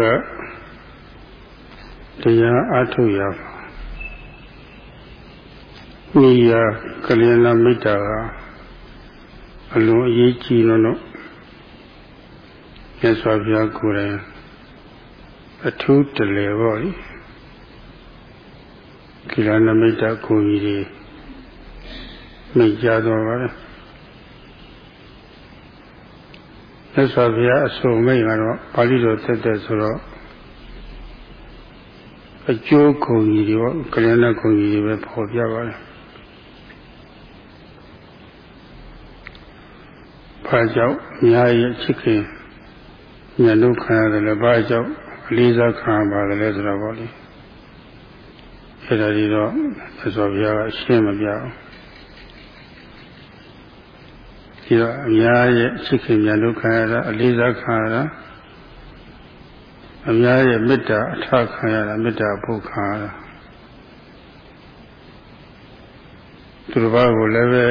ကတရားအထုတ်ရမိယာကလျာဏမိတ်တာကအလွန်အရေးကြီးလို့လို့မြတ်စွာဘုရားကိုယ်တိုင်အထူးတလေပေါ့လေကိလဏမိတ်တာကိုကြီးတွေမိတ်ကြတော်ပါလေ မြတ်စွာဘုရားအစုံမိတ်ကတော့ပါဠိတော်တက်တဲ့ဆိုတော့အကျိုးခုံကြီးတွေပေါ့ကလျာဏခုံကြီးတွေပဲပေါ်ပြပါတယ်ဘာကြောင့်အများကြီးချစ်ခင်ညှလို့ခံရတယ်လဲဘာကြောင့်အလေးစားခံရပါတယ်လဲဆိုတော့ဗောလေအဲ့ဒါဒီတော့သစ္စာဘုရားကရှင်းမပြအောင် ဒီတော့အများရဲ့ချစ်ခင်ညှလို့ခံရတာအလေးစားခံရတာအများရဲ့မေတ္တာအထခံရတာမေတ္တာဖို့ခံရတာသူတစ်ပါးကိုလည်းပဲ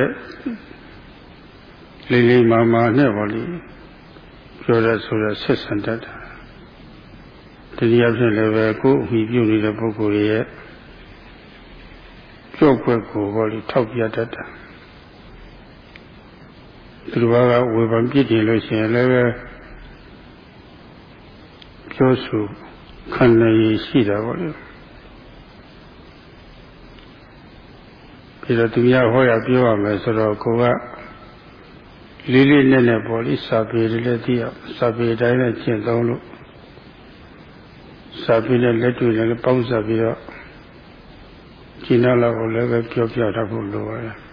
လေးလေးမာမာနဲ့ပေါ့လေပြောရဆိုရဆက်ဆံတတ်တာတတိယဖြစ်လည်းပဲကိုယ်အမိပြုနေတဲ့ပုဂ္ဂိုလ်ရဲ့ကြောက်ွက်ကိုပေါ့လေထောက်ပြတတ်တာ သူတစ်ပါးကဝေဖန်ပြစ်တင်လို့ရှိရင်လည်းပဲပြောဆိုခံရည်ရှိတာပေါ့လေပြီးတော့သူများဟောရပြောရမယ်ဆိုတော့ကိုကလေးလေးနက်နက်ပေါ်လိစာပေတွေလည်းသိရစာပေတိုင်းနဲ့ကျင့်သုံးလို့စာပေနဲ့လက်တွေ့နဲ့ပေါင်းစပ်ပြီးတော့ကျင့်တော့လည်းလည်းပဲပြောပြတတ်ဖို့လိုပါတယ်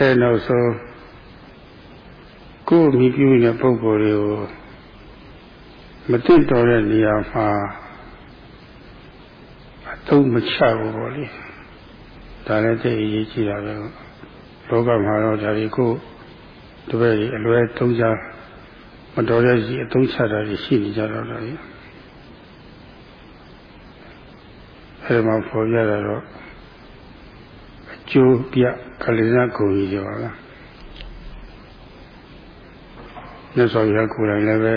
အဲနောက်ဆုံးကိုယ်မိပြုနေတဲ့ပုံကိုယ်တွေကိုမတင့်တော်တဲ့နေရာမှာအသုံးမချဘူးပေါ့လေဒါလည်းသိအရေးကြီးတာပဲလောကမှာတော့ဒါတွေကိုတပည့်ကြီးအလွဲသုံးချမတော်တဲ့ကြီးအသုံးချတာတွေရှိနေကြတော့တယ်အဲဒီမှာပေါ်ပြတာတော့အ ကျိုးပြကလေးနာကိုကြီးကြပါလားမြတ်စွာဘုရားကိုယ်တိုင်လည်းပဲ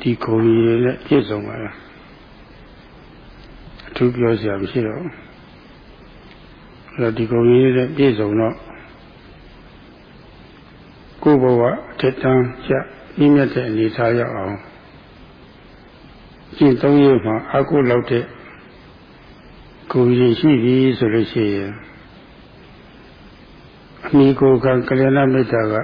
ဒီကိုကြီးတွေနဲ့ပြည့်စုံပါလားအထူးပြောစရာမရှိတော့ဘူးအဲ့ဒီကုံကြီးတဲ့ပြည့်စုံတော့ကိုယ်ဘဝအထက်တန်းကျပြင်းမြတ်တဲ့အနေထားရောက်အောင်ကျင့်သုံးရမှာအကုလောက်တဲ့ ကိုယ်ရင်ရှိပြီဆိုလို့ရှိရင်အမိကိုကကလျာဏမေတ္တာက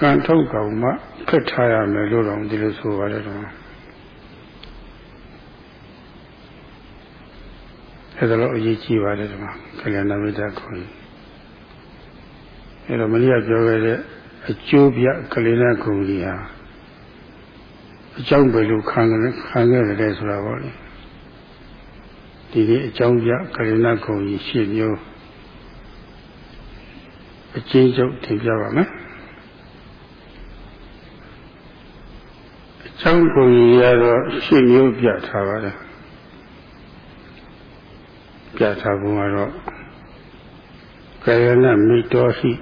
ကံထုတ်ကောင်မှခက်ထားရမယ်လို့တော့ဒီလိုဆိုပါတယ်တော့အဲ့ဒါတော့အရေးကြီးပါတယ်ဒီမှာကလျာဏမိတ်တာခေါ်ရင်အဲ့တော့မလျော့ပြောခဲ့တဲ့အကျိုးပြကလျာဏဂုံကြီးဟာအကြောင်းပဲလို့ခံခဲ့ခံခဲ့တယ်ဆိုတာပေါ့လေ ဒီနေ့အကြောင်းပြကလျာဏဂုံကြီးရှင်းမျိုးအချင်းချုပ်တင်ပြပါမယ်အကြောင်းဂုံကြီးရတော့ရှင်းမျိုးပြထားပါတယ်ပြထားပုံကတော့ကာယနာမိတောဟိ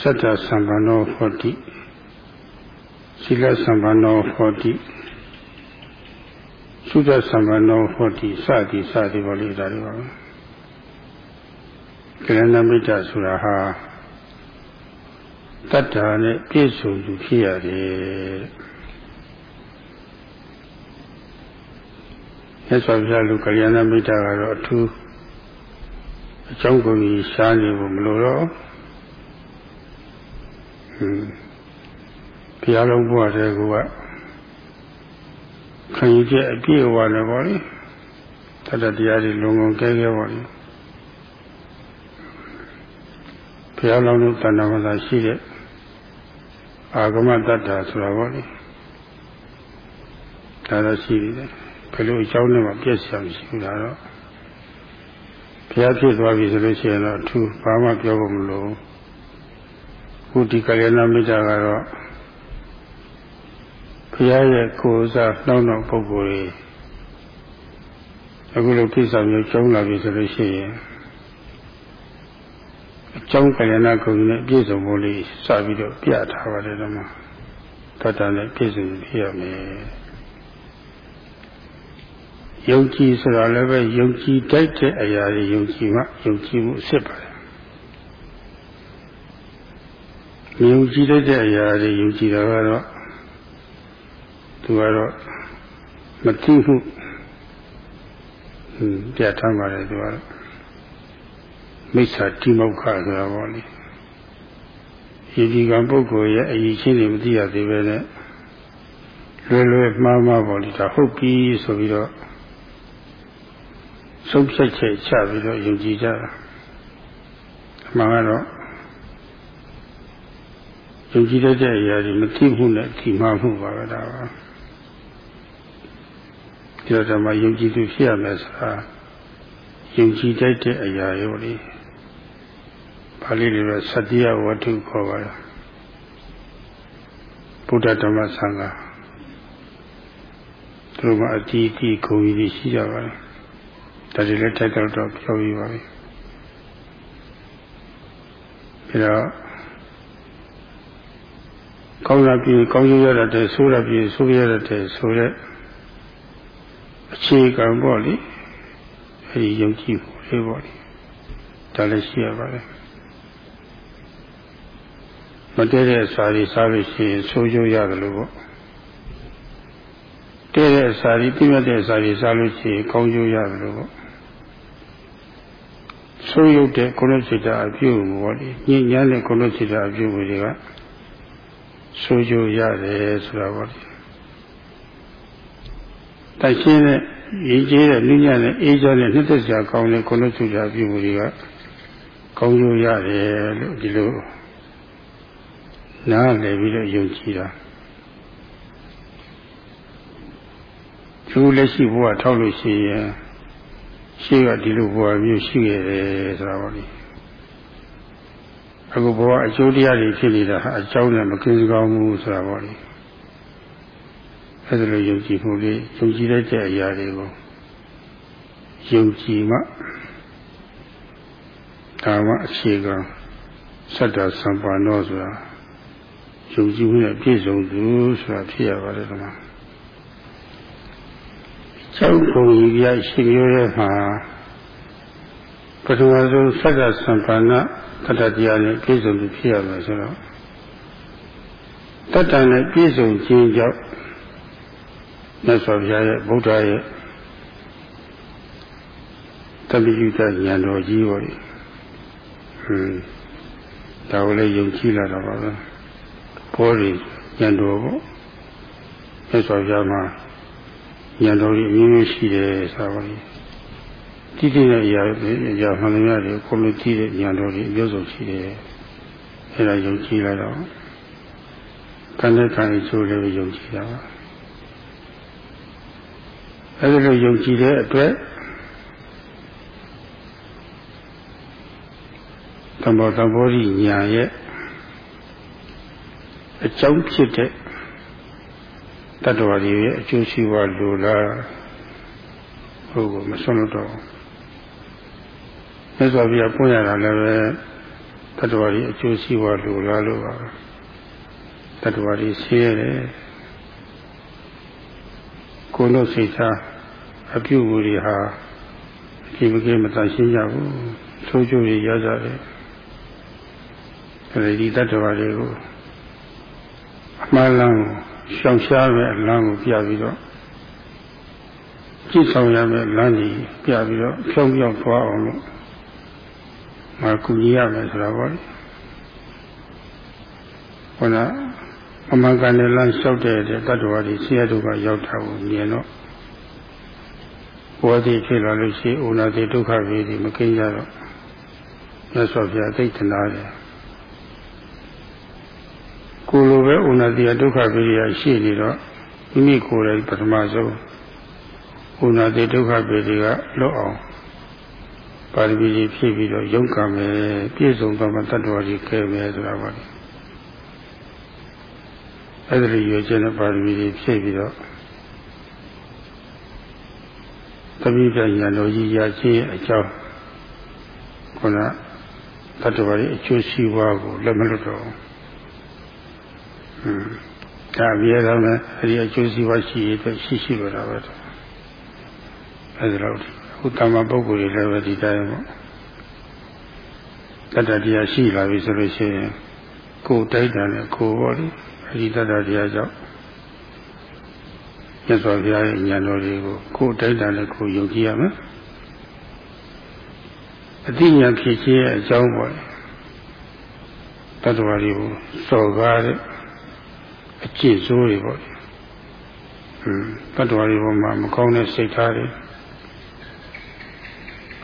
သတ္တသံဗန္နောဟောတိသီလသံဗန္နောဟောတိ သုဒ္ဓသံဗန္နောဟောတိစသည်စသည်ပေါ်လေးဒါတွေပါပဲကာယနာမိတ္တဆိုတာဟာတတ္တာနဲ့ပြည့်စုံသူဖြစ်ရတယ်မြတ်စွာဘုရားလူကလျာဏမိတ်တာကတော့အထူးအကြောင်းကိုကြီးရှားနေဖို့မလိုတော့ဟွန်းဘုရားလုံးဘုရားတဲ့က ခံယူချက်အပြည့်အဝနဲ့ပေါ့လေတတတရားတွေလုံငုံကဲကဲပေါ့လေဘုရားလုံးလုံးတဏ္ဍာမသာရှိတဲ့အာဂမတ္တဆိုတာပေါ့လေဒါတော့ရှိနေတယ်ဘယ်လိုအကြောင်းနဲ့မှပြည့်စုံရှိဘူးလားတော့ဘုရားဖြစ်သွားပြီဆိုလို့ရှိရင်တော့အထူးဘာမှပြောဖို့မလိုခုဒီကလျာဏမိတ်တာကတော့ ဘုရားရဲ့ကိုယ်စားနှောင်းတော့ပုဂ္ဂိုလ်တွေအခုလိုပြည့်စုံမျိုးကျုံးလာပြီဆိုလို့ရှိရင်အကြောင်းကလျာဏဂုဏ်နဲ့ပြည့်စုံဖို့လေးစပြီးတော့ပြထားပါတယ်တော့မှာတတ္တနဲ့ပြည့်စုံဖြစ်ရမယ်ယုံကြည်ဆိုတာလည်းပဲယုံကြည်တတ်တဲ့အရာတွေယုံကြည်မှယုံကြည်မှုအစ်စ်ပါတယ်မယုံကြည်တတ်တဲ့အရာတွေယုံကြည်တာကတော့ သူကတော့မသိမှုဟင်းပြထားပါတယ်သူကတော့မိစ္ဆာတိမောက္ခဆိုတာပေါ့လေယဒီကံပုဂ္ဂိုလ်ရဲ့အရေးချင်းတွေမသိရသေးပဲနဲ့လွယ်လွယ်မှားမှားပေါ့လေဒါဟုတ်ပြီဆိုပြီးတော့ဆုံးဖြတ်ချက်ချပြီးတော့ယုံကြည်ကြတာအမှန်ကတော့ယုံကြည်တဲ့အရာတွေမသိမှုနဲ့ဒီမှားမှုပါပဲဒါပါ ဒီတော့ဓမ္မယုံကြည်သူဖြစ်ရမယ်ဆိုတာယုံကြည်တတ်တဲ့အရာရောလေပါဠိလိုတော့သတ္တိယဝတ္ထုခေါ်ပါလားဗုဒ္ဓဓမ္မသံဃာသူတို့ကအတီးအတီးဂုံကြီးရှိကြပါလားဒါတွေလည်းတက်တော့တော့ပြောပြီးပါပြီပြီးတော့ကောင်းတာပြီးကောင်းရရတဲ့ဆိုးတာပြီးဆိုးရတဲ့ဆိုတဲ့ အခြေခံပေါ့လေအဲဒီယုံကြည်မှုလေးပေါ့လေဒါလည်းရှိရပါတယ်မတည့်တဲ့အစာတွေစားလို့ရှိရင်ဆိုးကျိုးရတယ်လို့ပေါ့တည့်တဲ့အစာတွေပြည့်မြတ်တဲ့အစာတွေစားလို့ရှိရင်ကောင်းကျိုးရတယ်လို့ပေါ့ဆိုးရုပ်တဲ့ကုလစိတ္တအပြုမှုပေါ့လေညဉ့်ညမ်းတဲ့ကုလစိတ္တအပြုမှုတွေကဆိုးကျိုးရတယ်ဆိုတာပေါ့လေ တရှင်းတဲ့ရည်ကြီးတဲ့နည်းညံ့တဲ့အေးချမ်းတဲ့နှစ်သက်စရာကောင်းတဲ့ကုလစိတ္တအပြုမှုတွေကကောင်းကျိုးရတယ်လို့ဒီလိုနားလည်ပြီးတော့ယုံကြည်တာသူလက်ရှိဘဝထောက်လို့ရှိရင်ရှိကဒီလိုဘဝမျိုးရှိခဲ့တယ်ဆိုတာပါလေအခုဘဝအကျိုးတရားတွေဖြစ်နေတာဟာအကြောင်းနဲ့မကင်းစကောင်းဘူးဆိုတာပါလေ အဲဒါလိုယုံကြည်မှုလေးယုံကြည်တဲ့အရာတွေကိုယုံကြည်မှဒါမှအခြေခံစတ္တသံပါနောဆိုတာယုံကြည်မှုနဲ့ပြည့်စုံသူဆိုတာဖြစ်ရပါတယ်ကွာကျောင်းပုံကြီးပြရှိမျိုးရဲ့မှာပထမဆုံးစက္ကသံပါဏတတ္တတရားနဲ့ပြည့်စုံသူဖြစ်ရမယ်ဆိုတော့တတ္တနဲ့ပြည့်စုံခြင်းကြောင့် မြတ်စွာဘုရားရဲ့ဗုဒ္ဓရဲ့တပိယုတဉာဏ်တော်ကြီးပါလေဟွန်းဒါကိုလည်းယုံကြည်လာတော့ပါပဲဘောရီဉာဏ်တော်ပေါ့မြတ်စွာဘုရားမှာဉာဏ်တော်ကြီးအမျိုးမျိုးရှိတယ်ဆိုတာပါလေတိတိတဲ့အရာအရာမှန်သမျှတွေကိုလိုကြည့်တဲ့ဉာဏ်တော်ကြီးအမျိုးစုံရှိတယ်အဲဒါယုံကြည်လာတော့ခန္ဓာခန္ဓာချိုးလည်းယုံကြည်တာပါ အဲဒီလိုယုံကြည်တဲ့အတွက်သဘောသဘောရိညာရဲ့အကြောင်းဖြစ်တဲ့တတ္တဝါတွေရဲ့အကျိုးရှိပါလိုလားဟုတ်ကောမဆွလို့တော့မြတ်စွာဘုရားပွင့်ရတာလည်းပဲတတ္တဝါတွေအကျိုးရှိပါလိုလားလို့ပါတတ္တဝါတွေရှင်းရတယ် ကိုယ်တို့စိတ်ထားအပြုအမူတွေဟာအကြည့်မကင်းမတန်ရှင်းကြဘူးဆိုးကျိုးတွေရကြတယ်အဲဒီတတ္တဝါတွေကိုအမှန်လမ်းကိုရှောင်ရှားမဲ့လမ်းကိုပြပြီးတော့ကြည့်ဆောင်ရမယ့်လမ်းကြီးပြပြီးတော့ဖြောင်းပြောင်းသွားအောင်လို့မကူညီရမယ်ဆိုတာပေါ့လေခန္ဓာ အမှန်ကန်တဲ့လမ်းလျှောက်တဲ့တတ္တဝါတွေဆရာတို့ကရောက်တာကိုမြင်တော့ဘောဓိဖြစ်လာလို့ရှိဥနာတိဒုက္ခဝေဒီမကင်းကြတော့မြတ်စွာဘုရားသိတနာတယ်ကိုလိုပဲဥနာတိယဒုက္ခဝေဒီရရှိနေတော့မိမိကိုယ်တိုင်ပထမဆုံးဥနာတိဒုက္ခဝေဒီကလွတ်အောင်ပါရမီကြီးဖြည့်ပြီးတော့ရုန်းကန်မယ်ပြည့်စုံသောတတ္တဝါကြီးကဲမယ်ဆိုတာပါလေ အဲ့ဒီရွေချက်နဲ့ပါရမီကြီးဖြည့်ပြီးတော့သမီးပြညာတော်ကြီးရခြင်းအကြောင်းခုနတတ္တဝါရဲ့အကျိုးစီးပွားကိုလက်မလွတ်တော့ဟွန်းဒါပြရတော့မယ်အဲဒီအကျိုးစီးပွားရှိရတဲ့ရှိရှိပါတော့ပဲအဲဒီတော့အခုတမ္မာပုဂ္ဂိုလ်တွေလည်းပဲဒီတိုင်းပေါ့တတ္တတရားရှိလာပြီဆိုလို့ရှိရင်ကိုယ်တိုက်တာနဲ့ကိုယ်ပေါ့လေအဲ ဒီတတ္တတရားကြောင့်မြတ်စွာဘုရားရဲ့ဉာဏ်တော်တွေကိုကိုယ်တိုက်တာနဲ့ကိုယ်ယုံကြည်ရမယ်အတိညာဖြစ်ခြင်းရဲ့အကြောင်းပေါ့တတ္တဝါတွေကိုစော်ကားတဲ့အကျင့်ဆိုးတွေပေါ့ဟွန်းတတ္တဝါတွေပေါ်မှာမကောင်းတဲ့စိတ်ထားတွေ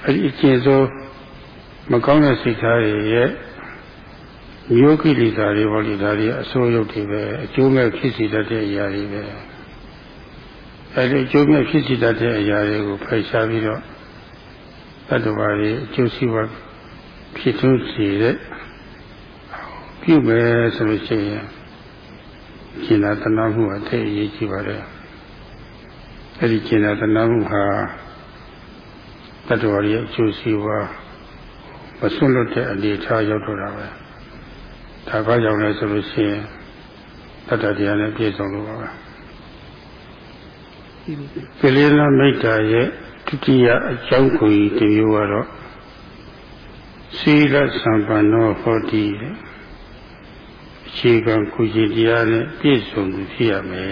အဲဒီအကျင့်ဆိုးမကောင်းတဲ့စိတ်ထားတွေရဲ့ မျိုးကိလေသာတွေပေါ့လေဒါတွေအဆိုးရုပ်တွေပဲအကျိုးမဲ့ဖြစ်စေတတ်တဲ့အရာတွေပဲအဲဒီအကျိုးမဲ့ဖြစ်စေတတ်တဲ့အရာတွေကိုဖယ်ရှားပြီးတော့တတ္တဝါတွေအကျိုးစီးပွားဖြစ်ထွန်းစေတဲ့ပြုမယ်ဆိုလို့ရှိရင်ကျင်နာတနာမှုအသိအရေးကြီးပါတယ်အဲဒီကျင်နာတနာမှုဟာတတ္တဝါရဲ့အကျိုးစီးပွားမစွန့်လွတ်တဲ့အနေအထားရောက်တော့တာပဲ ဒါဘာကြောင့်လဲဆိုလို့ရှိရင်တတ္တတရားနဲ့ပြည့်စုံလို့ပါပဲကိလေသာမိတ်တာရဲ့ဒုတိယအကြောင်းကိုဒီမျိုးကတော့သီလသံပန္နောဟောတိအခြေခံကုသိုလ်တရားနဲ့ပြည့်စုံသူဖြစ်ရမယ်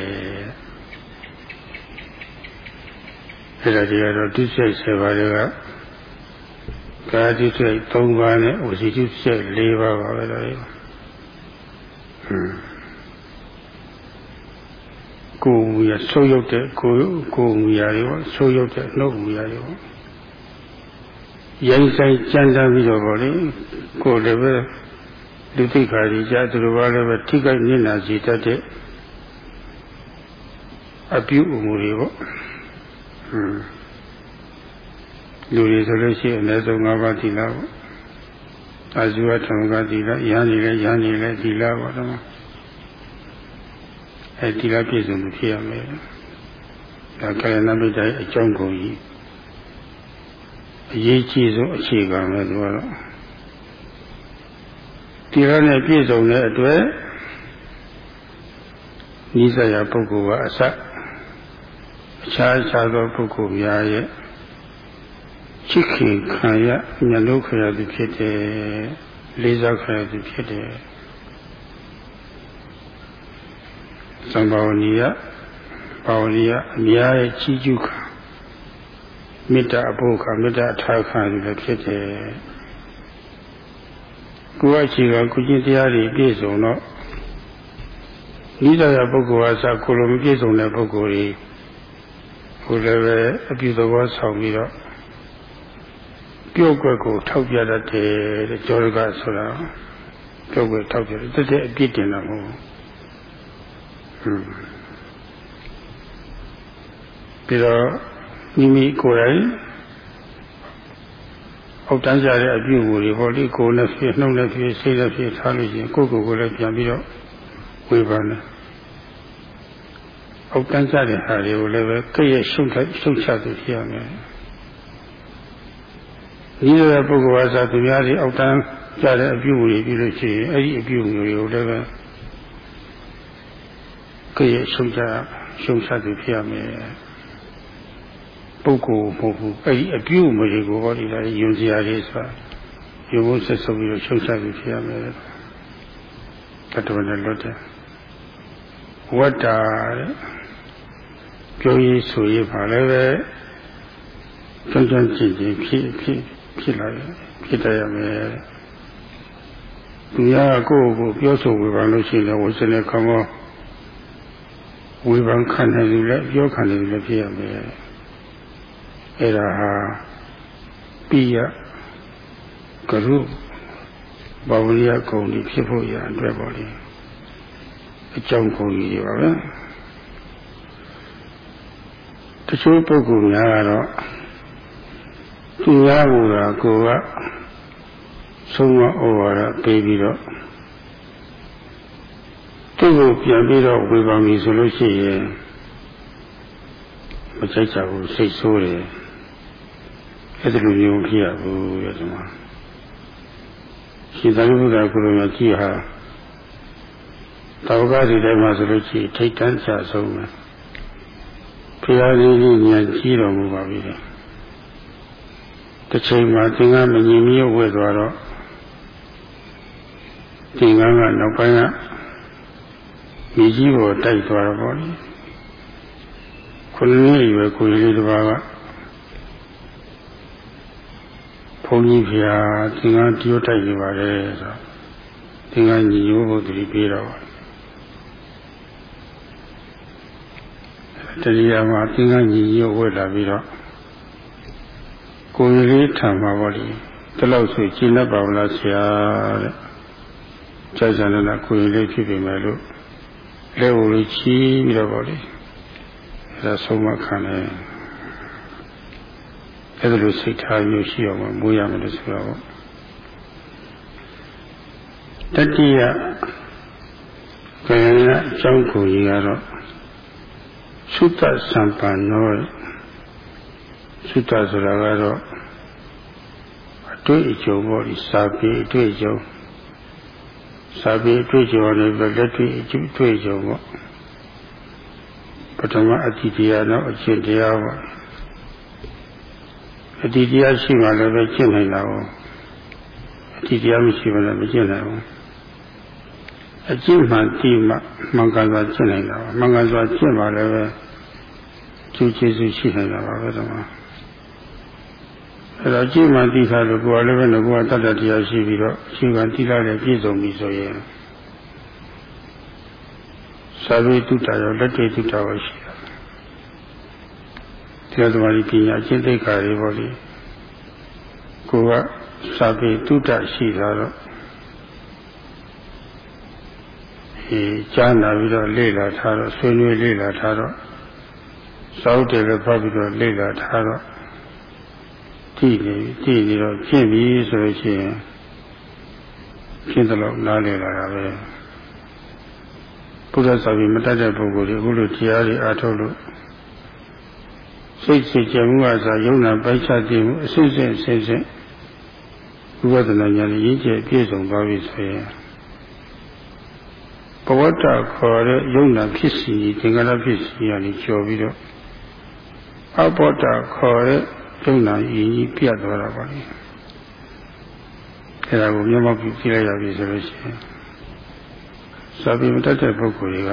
အဲ့ဒါတွေကတော့ဒုစရိုက်7ပါးတွေကကာဒုစရိုက်3ပါးနဲ့ဝစီဒုစရိုက်4ပါးပါပဲတော့ဟွန်း ကိုယ်မူရဆိုးရုပ်တဲ့ကိုယ်ကိုယ်မူရတွေပေါ့ဆိုးရုပ်တဲ့နှုတ်မူရတွေပေါ့ရိုင်းဆိုင်ကြမ်းတမ်းပြီးတော့ဗောလေကိုယ်လည်းပဲလူသိခါကြီးကြသူတို့ဘာလည်းပဲထိခိုက်နေနာစီတတ်တဲ့အပြုအမူတွေပေါ့ဟွန်းလူတွေဆိုလို့ရှိရင်အနည်းဆုံး၅ပါးသီလပေါ့ အာဇုဝထံကသီလရဟန်းနေလဲရဟန်းနေလဲသီလပေါ့တော့အဲဒီလပြည့်စုံမှုဖြစ်ရမယ်ဒါကာယနာမိတ်တိုင်းအကြောင်းကုန်ကြီးအရေးကြီးဆုံးအခြေခံပဲသူကတော့ဒီရနဲ့ပြည့်စုံတဲ့အတွက်နိစ္စရာပုဂ္ဂိုလ်ကအစအခြားအခြားသောပုဂ္ဂိုလ်များရဲ့ ချစ်ခင်ခံရညလုံးခံရသည်ဖြစ်တယ်လေးစားခံရသည်ဖြစ်တယ်သံဘာဝနိယဘာဝနိယအများရဲ့ချီးကျူးခံမေတ္တာအဖို့ခံမေတ္တာအထားခံရသည်ဖြစ်တယ်ကိုယ်အခြေခံကုကျင့်တရားတွေပြည့်စုံတော့နိဒရာပုဂ္ဂိုလ်အစကိုလိုမပြည့်စုံတဲ့ပုဂ္ဂိုလ်ကြီးကိုလည်းပဲအပြုသဘောဆောင်ပြီးတော့ ပြုတ်ကွက်ကိုထောက်ပြတတ်တယ်တဲ့ကျောရကဆိုတာပြုတ်ကွက်ထောက်ပြတယ်တကယ်အပြစ်တင်တာမဟုတ်ဘူးပြီးတော့မိမိကိုယ်တိုင်အောက်တန်းကြတဲ့အပြုအမူတွေပေါ့လေကိုယ်နဲ့ဖြစ်နှုတ်နဲ့ဖြစ်စိတ်နဲ့ဖြစ်ထားလို့ရှိရင်ကိုယ်ကိုယ်ကိုလည်းပြန်ပြီးတော့ဝေဖန်တယ်အောက်တန်းကြတဲ့ဟာတွေကိုလည်းပဲကြည့်ရရှုံထရှုံချသူဖြစ်ရမယ် ဒီလိုပုဂ္ဂိုလ်အစားသူများတွေအောက်တန်းကြတဲ့အပြုအမူတွေပြုလို့ရှိရင်အဲ့ဒီအပြုအမူတွေကိုလည်းပဲကြည့်ရရှုံချရှုံချသူဖြစ်ရမယ်ပုဂ္ဂိုလ်မဟုတ်ဘူးအဲ့ဒီအပြုအမူတွေကိုဟောဒီလားယုံစရာတွေဆိုတာယုံဖို့ဆက်ဆုပ်ပြီးတော့ရှုံချပြီးဖြစ်ရမယ်တတဝနဲ့လွတ်တယ်ဝတ္တာတဲ့ပြောရေးဆိုရေးပါလည်းပဲကြံကြံကြည့်ကြည့်ဖြစ်ဖြစ် ဖြစ်လာတယ်ဖြစ်တတ်ရမယ်သူရကိုယ့်ကိုပြောဆိုဝေဖန်လို့ရှိရင်ဝိစနေခံမောဝေဖန်ခံတယ်လို့လည်းပြောခံတယ်လို့ဖြစ်ရမယ်အဲ့ဒါဟာပိယကရုဘာဝရိယကုံကြီးဖြစ်ဖို့ရအတွက်ပေါ့လေအကြောင်းကုံကြီးတွေပါပဲတချို့ပုဂ္ဂိုလ်များကတော့ သူရဘူးကကိုကဆုံးမဩဝါဒပေးပြီးတော့သူ့ကိုပြန်ပြီးတော့ဝေဖန်ပြီဆိုလို့ရှိရင်မကြိုက်ကြဘူးစိတ်ဆိုးတယ်အဲ့ဒီလိုမျိုးဖြစ်ရဘူးတဲ့ဒီမှာရှင်သာရိပုတ္တရာကိုလိုမြတ်ကြီးဟာတောကတွေထဲမှာဆိုလို့ရှိရင်ထိတ်တန့်ချဆုံးပဲဘုရားကြီးကြီးဉာဏ်ကြီးတော်မူပါပြီလေ တစ်ချိန်မှာသင်္ကန်းမငြိမ်မြုပ်ဝဲသွားတော့သင်္ကန်းကနောက်ပိုင်းကမြေကြီးပေါ်တိုက်သွားတော့ဗောလေခုနှစ်ရွယ်ကိုကြီးလေးတစ်ပါးကဘုန်းကြီးဖျားသင်္ကန်းတိုးတိုက်နေပါလေဆိုသင်္ကန်းညီညွတ်ဖို့တတိပေးတော့တတိယမှာသင်္ကန်းညီညွတ်ဝဲလာပြီးတော့ ကိုယ်လေးထံမှာပေါ့လေဒီလောက်ဆိုရှင်းတတ်ပါမလားဆရာတဲ့ကြာကြာလည်းကိုယ်လေးဖြစ်ပြီမယ်လို့လက်ကိုလေးချီးပြီးတော့ပေါ့လေအဲဒါဆုံးမခံတယ်အဲဒါလိုစိတ်ထားမျိုးရှိအောင်မိုးရမယ်လို့ဆိုတော့တတိယကံရအကြောင်းကိုကြီးကတော့သုတ္တသံပန်နော သုတ္တဆိုတာကတော့အတွေ့အကြုံပေါ့ဒီစာပေအတွေ့အကြုံစာပေအတွေ့အကြုံနဲ့လက်တွေ့အတွေ့အကြုံပေါ့ပထမအတိတရားတော့အကျင့်တရားပေါ့အတိတရားရှိမှလည်းပဲကျင့်နိုင်တာပေါ့အတိတရားမရှိမှလည်းမကျင့်နိုင်ဘူးအကျင့်မှတိမှမှန်ကန်စွာကျင့်နိုင်တာပါမှန်ကန်စွာကျင့်မှလည်းပဲကျူးကျေးဇူးရှိနိုင်တာပါပဲတော့ အဲ့တော့ကြည့်မှသိထားလို့ကိုယ်လည်းပဲငါကတတ်တတ်တရားရှိပြီးတော့ရှိမှသိလာတဲ့ပြည့်စုံပြီဆိုရင်သာဝေတုတ္တရောလက်တွေ့တုတ္တရောရှိတာတရားသမားပညာအကျင့်သိက္ခာတွေပေါ့လေကိုကသာဝေတုတ္တရှိတာတော့ဒီကြားနာပြီးတော့လေ့လာထားတော့ဆွေးနွေးလေ့လာထားတော့စောက်တယ်လည်းဖတ်ပြီးတော့လေ့လာထားတော့ ကြည့်နေကြည့်နေတော့ကျင့်ပြီဆိုလို့ရှိရင်ကျင့်တယ်လို့နားလည်လာတာပဲဘုရားစာပေမတတ်တဲ့ပုဂ္ဂိုလ်တွေအခုလိုတရားတွေအားထုတ်လို့စိတ်စိတ်ကြမှုအစားယုံနာပိုက်ချတည်မှုအစစ်စစ်ဆင်းဆင်းဝိပဿနာဉာဏ်ရင်းကျက်ပြည့်စုံသွားပြီဆိုရင်ဘဝတ္တခေါ်တဲ့ယုံနာဖြစ်စီသင်္ကလာဖြစ်စီရနေကျော်ပြီးတော့အဘောတ္တခေါ်တဲ့ ယုံနာရည်ကြီးပြတ်သွားတာပါလေအဲဒါကိုမျက်မှောက်ပြုကြည့်လိုက်ရပြီဆိုလို့ရှိရင်စာပေမတတ်တဲ့ပုဂ္ဂိုလ်တွေက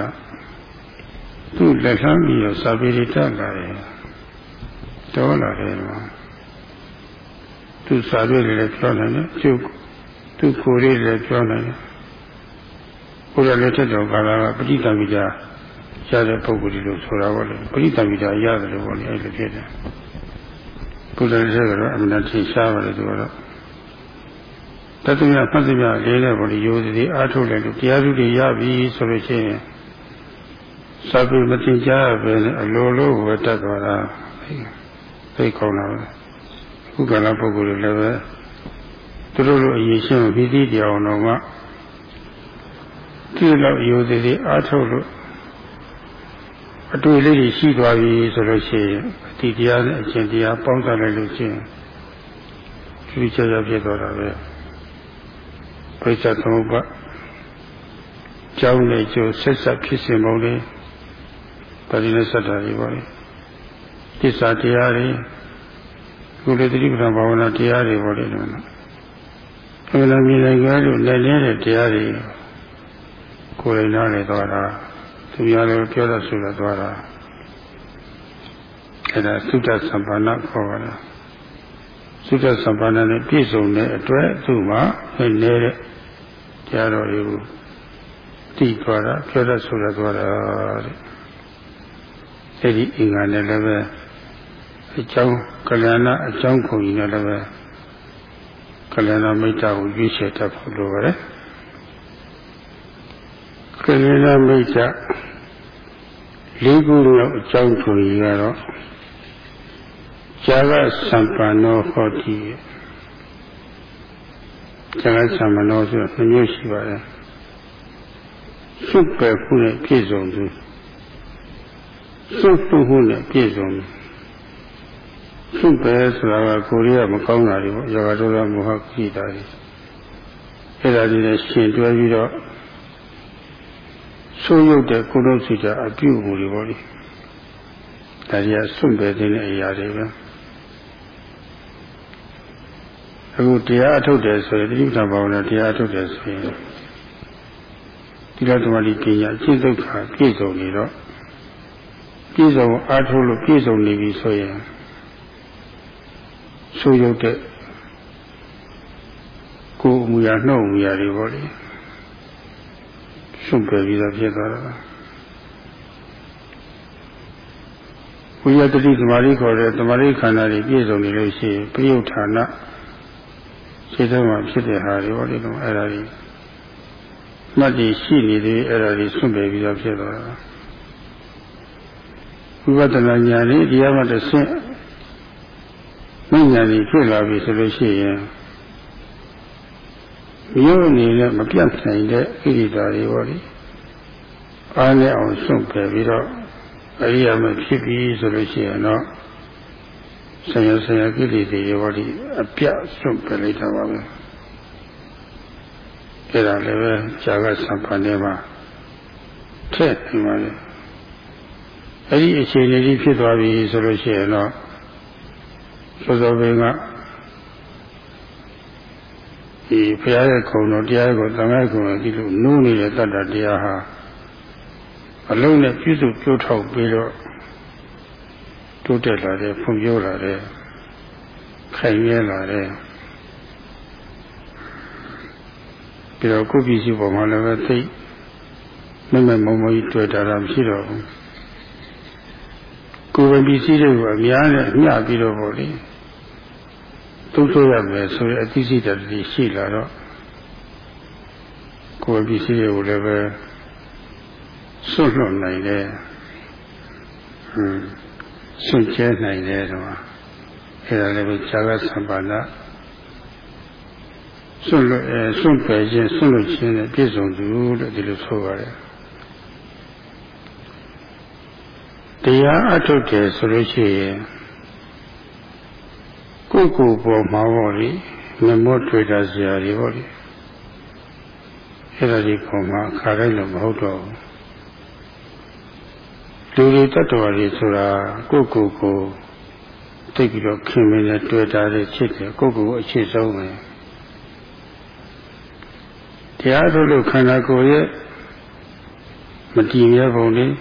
သူ့လက်လှမ်းပြီးတော့စာပေတွေတတ်လာတယ်တော်လာတယ်မှာသူစာပေတွေလည်းပြောနိုင်တယ်သူသူကိုယ်လေးလည်းပြောနိုင်တယ်ဘုရားလက်ထက်တော်ကာလကပဋိသင်္ဂိတာရတဲ့ပုဂ္ဂိုလ်တွေလို့ဆိုတာပေါ့လေပဋိသင်္ဂိတာရတယ်လို့ပေါ့လေအဲ့လိုဖြစ်တယ် ဘုရားလက်ထက်ကတော့အမှန်တရားရှားပါတယ်သူကတော့တတိယဖတ်သမျှလေးနဲ့ပေါ့လေရိုးစီအားထုတ်လိုက်လို့တရားစုတွေရပြီဆိုလို့ရှိရင်စာပေမတင်ကြပဲအလိုလိုဝတ်တတ်သွားတာသိကောင်းတာပဲခုကလာပုဂ္ဂိုလ်တွေလည်းပဲသူတို့လိုအရေးရှင်းပြီးပြီးတရားအောင်တော့မှဒီလောက်ရိုးစီအားထုတ်လို့ အတွေ့လေးတွေရှိသွားပြီဆိုလို့ရှိရင်ဒီတရားနဲ့အရှင်တရားပေါင်းစပ်လိုက်လို့ရှိရင်ဒီချာချာဖြစ်သွားတာပဲပရိစ္ဆေသမုပ္ပါကြောင်းနဲ့ကျိုးဆက်ဆက်ဖြစ်စဉ်ပုံလေးပါဠိနဲ့စက်တာတွေပါလေသစ္စာတရားတွေကုလေတိပ္ပံဘာဝနာတရားတွေပေါ့လေနော်အမှန်တရားမြင်လိုက်ကြလို့လည်းလည်းတဲ့တရားတွေကိုယ်လည်းနားလည်သွားတာ သူများလည်းပြောတတ်ဆိုတတ်သွားတာအဲဒါသုတ္တသံပါဏခေါ်ပါလားသုတ္တသံပါဏနဲ့ပြည့်စုံတဲ့အတွက်သူ့မှာနေတဲ့တရားတော်တွေကိုတည်သွားတာပြောတတ်ဆိုတတ်သွားတာတဲ့အဲဒီအင်္ဂါနဲ့လည်းပဲအကြောင်းကလျာဏအကြောင်းခုံကြီးနဲ့လည်းပဲကလျာဏမိတ်တာကိုရွေးချယ်တတ်ဖို့လိုပါတယ်ကလျာဏမိတ်တာ လေးခုလောက်အကြောင်းခုံကြီးကတော့ဇာကသံပန္နောဟောတိဇာကသံပန္နောဆိုတော့မျိုးရှိပါတယ်စုပယ်ခုနဲ့ပြည့်စုံသူစုတုခုနဲ့ပြည့်စုံသူစုပယ်ဆိုတာကကိုရီးယားမကောင်းတာတွေပေါ့ယောဂဒေါသမောဟခိတာတွေအဲ့ဒါတွေနဲ့ရှင်တွဲပြီးတော့ ဆိုးရုပ်တဲ့ကုသိုလ်စုကြအပြုအမူတွေပေါ့လေဒါကြီးကစွန့်ပယ်တဲ့အရာတွေပဲအခုတရားအထုတ်တယ်ဆိုရင်တိပ္ပံဘာဝနာတရားအထုတ်တယ်ဆိုရင်ဒီလိုသမารီပညာအကျင့်ဒုက္ခပြည့်စုံနေတော့ပြည့်စုံအားထုတ်လို့ပြည့်စုံနေပြီဆိုရင်ဆိုးရုပ်တဲ့ကိုယ်အမူအရာနှုတ်အမူအရာတွေပေါ့လေ စွန့်ပယ်ပြီးတော့ဖြစ်သွားတာဝိရတတိသမာဓိခေါ်တဲ့သမာဓိခန္ဓာတွေပြည့်စုံနေလို့ရှိရင်ပြယုဌာနစိတ်ထဲမှာဖြစ်တဲ့ဟာတွေဟောဒီတော့အဲ့ဒါကြီးမှတ်တည်ရှိနေသေးအဲ့ဒါကြီးစွန့်ပယ်ပြီးတော့ဖြစ်သွားတာဝိပဿနာဉာဏ်လေးတရားမှတစ်ဆင့်မဉာဏ်ကြီးဖြစ်လာပြီဆိုလို့ရှိရင် မျိုးအနေနဲ့မပြတ်နိုင်တဲ့ဣရိတာတွေဟောဒီအားနဲ့အောင်စွန့်ပယ်ပြီးတော့အရိယာမဖြစ်ပြီဆိုလို့ရှိရင်တော့ဆရာဆရာကိလေသာရောဒီအပြတ်စွန့်ပယ်လိုက်တာပါပဲအဲ့ဒါလည်းပဲဇာကစံဖန်ထဲမှာထည့်နေပါလေအဲ့ဒီအခြေအနေကြီးဖြစ်သွားပြီဆိုလို့ရှိရင်တော့စောစောပင်က ဒီဘုရားရဲ့ခုံတော်တရားကိုသံဃာခုံတော်ဒီလိုနိုးနေတဲ့တတ္တတရားဟာအလုံးနဲ့ပြည့်စုံပြိုးထောက်ပြီးတော့တိုးတက်လာတယ်ဖွံ့ဖြိုးလာတယ်ခိုင်မြဲလာတယ်ပြီးတော့ကိုယ်ပြည်စီပေါ်မှာလည်းပဲသိမမမုံမကြီးတွေ့တာတော့မရှိတော့ဘူးကိုယ်ပဲပြည်စီတွေကိုအများနဲ့အမျှပြီးတော့ပေါ့လေ သုံးဆိုရမယ်ဆိုရင်အသိစိတ်တည်းရှိလာတော့ကိုယ်ပစ္စည်းတွေကိုလည်းပဲစွန့်လွတ်နိုင်တယ်ဟွန်းစွန့်ကျဲနိုင်တယ်တော့အဲ့ဒါလည်းပဲဇာကသံပါဏစွန့်လွတ်အဲစွန့်ပယ်ခြင်းစွန့်လွတ်ခြင်းနဲ့ပြည့်စုံသူလို့ဒီလိုဆိုပါတယ်တရားအထုတ်တယ်ဆိုလို့ရှိရင် ကိုယ်ကိုယ်ပေါ်မှာပေါ့လေမမောတွေ့တာစရာတွေပေါ့လေအဲ့ဒါဒီပုံမှာခါတိုင်းလို့မဟုတ်တော့ဘူးလူတွေတ attva တွေဆိုတာကိုယ်ကိုယ်ကိုသိပြီးတော့ခင်မင်းနဲ့တွေ့တာတွေဖြစ်တယ်ကိုယ်ကိုယ်ကိုအခြေဆုံးပဲတရားထုတ်လို့ခန္ဓာကိုယ်ရဲ့မတည်မြဲပုံလေး